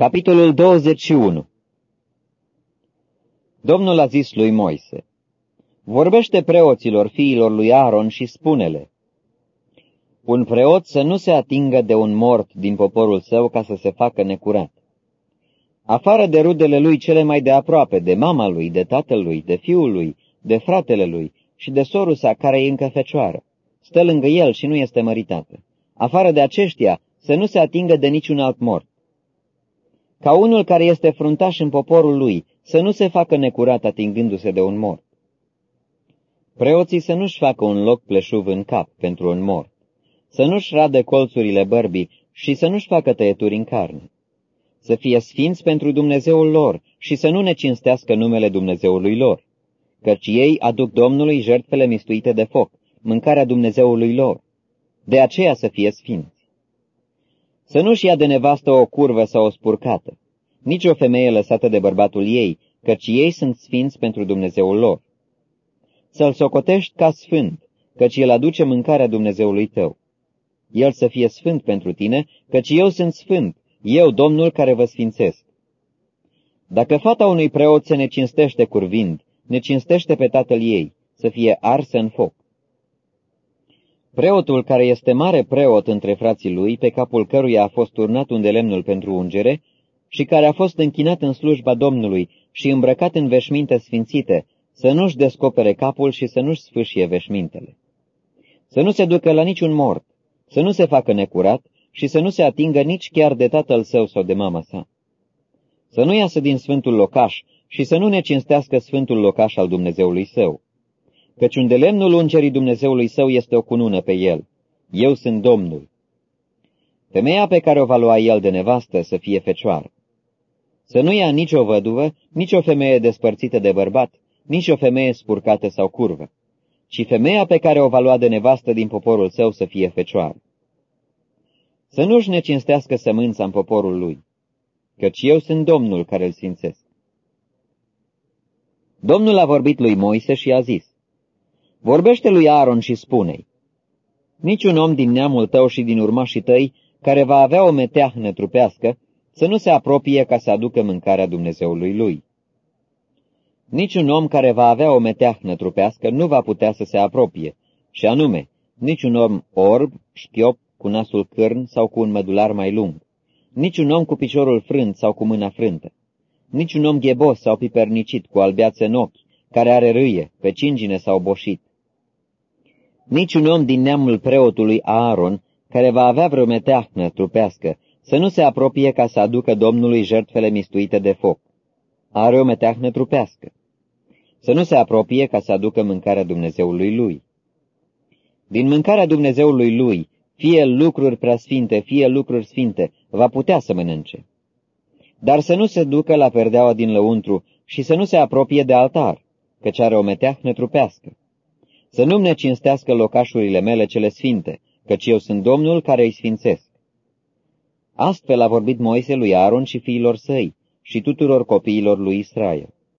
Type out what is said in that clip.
Capitolul 21 Domnul a zis lui Moise, Vorbește preoților fiilor lui Aaron și spune-le, Un preot să nu se atingă de un mort din poporul său ca să se facă necurat. Afară de rudele lui cele mai de aproape, de mama lui, de tatăl lui, de fiul lui, de fratele lui și de sorusa care e încă fecioară, stă lângă el și nu este măritată. Afară de aceștia, să nu se atingă de niciun alt mort ca unul care este fruntaș în poporul lui, să nu se facă necurat atingându-se de un mort. Preoții să nu-și facă un loc pleșuv în cap pentru un mort, să nu-și radă colțurile bărbii și să nu-și facă tăieturi în carne, să fie sfinți pentru Dumnezeul lor și să nu ne cinstească numele Dumnezeului lor, căci ei aduc Domnului jertfele mistuite de foc, mâncarea Dumnezeului lor, de aceea să fie sfinți. Să nu-și ia de nevastă o curvă sau o spurcată, nici o femeie lăsată de bărbatul ei, căci ei sunt sfinți pentru Dumnezeul lor. Să-l socotești ca sfânt, căci el aduce mâncarea Dumnezeului tău. El să fie sfânt pentru tine, căci eu sunt sfânt, eu, Domnul, care vă sfințesc. Dacă fata unui preot se necinstește curvind, necinstește pe tatăl ei, să fie arsă în foc. Preotul care este mare preot între frații lui, pe capul căruia a fost turnat un de lemnul pentru ungere, și care a fost închinat în slujba Domnului și îmbrăcat în veșminte sfințite, să nu-și descopere capul și să nu-și sfâșie veșmintele. Să nu se ducă la niciun mort, să nu se facă necurat și să nu se atingă nici chiar de tatăl său sau de mama sa. Să nu iasă din sfântul locaș și să nu ne cinstească sfântul locaș al Dumnezeului său căci unde lemnul ungerii Dumnezeului său este o cunună pe el. Eu sunt Domnul. Femeia pe care o va lua el de nevastă să fie fecioară. Să nu ia nici o văduvă, nici o femeie despărțită de bărbat, nici o femeie spurcată sau curvă, ci femeia pe care o va lua de nevastă din poporul său să fie fecioară. Să nu-și necinstească sămânța în poporul lui, căci eu sunt Domnul care îl simțesc. Domnul a vorbit lui Moise și a zis, Vorbește lui Aaron și spune-i, Niciun om din neamul tău și din urmașii tăi, care va avea o meteahnă trupească, să nu se apropie ca să aducă mâncarea Dumnezeului lui. Niciun om care va avea o meteahnă trupească nu va putea să se apropie, și anume, niciun om orb, șchiop, cu nasul cârn sau cu un mădular mai lung, niciun om cu piciorul frânt sau cu mâna frântă, niciun om ghebos sau pipernicit cu albeață în ochi, care are râie, pe cingine sau boșit, Niciun om din neamul preotului Aaron, care va avea vreo meteahnă trupească, să nu se apropie ca să aducă Domnului jertfele mistuite de foc. Are o meteahnă trupească. Să nu se apropie ca să aducă mâncarea Dumnezeului lui. Din mâncarea Dumnezeului lui, fie lucruri preasfinte, fie lucruri sfinte, va putea să mănânce. Dar să nu se ducă la perdeaua din lăuntru și să nu se apropie de altar, căci are o meteahnă trupească să nu-mi ne cinstească locașurile mele cele sfinte, căci eu sunt Domnul care îi sfințesc. Astfel a vorbit Moise lui Aaron și fiilor săi și tuturor copiilor lui Israel.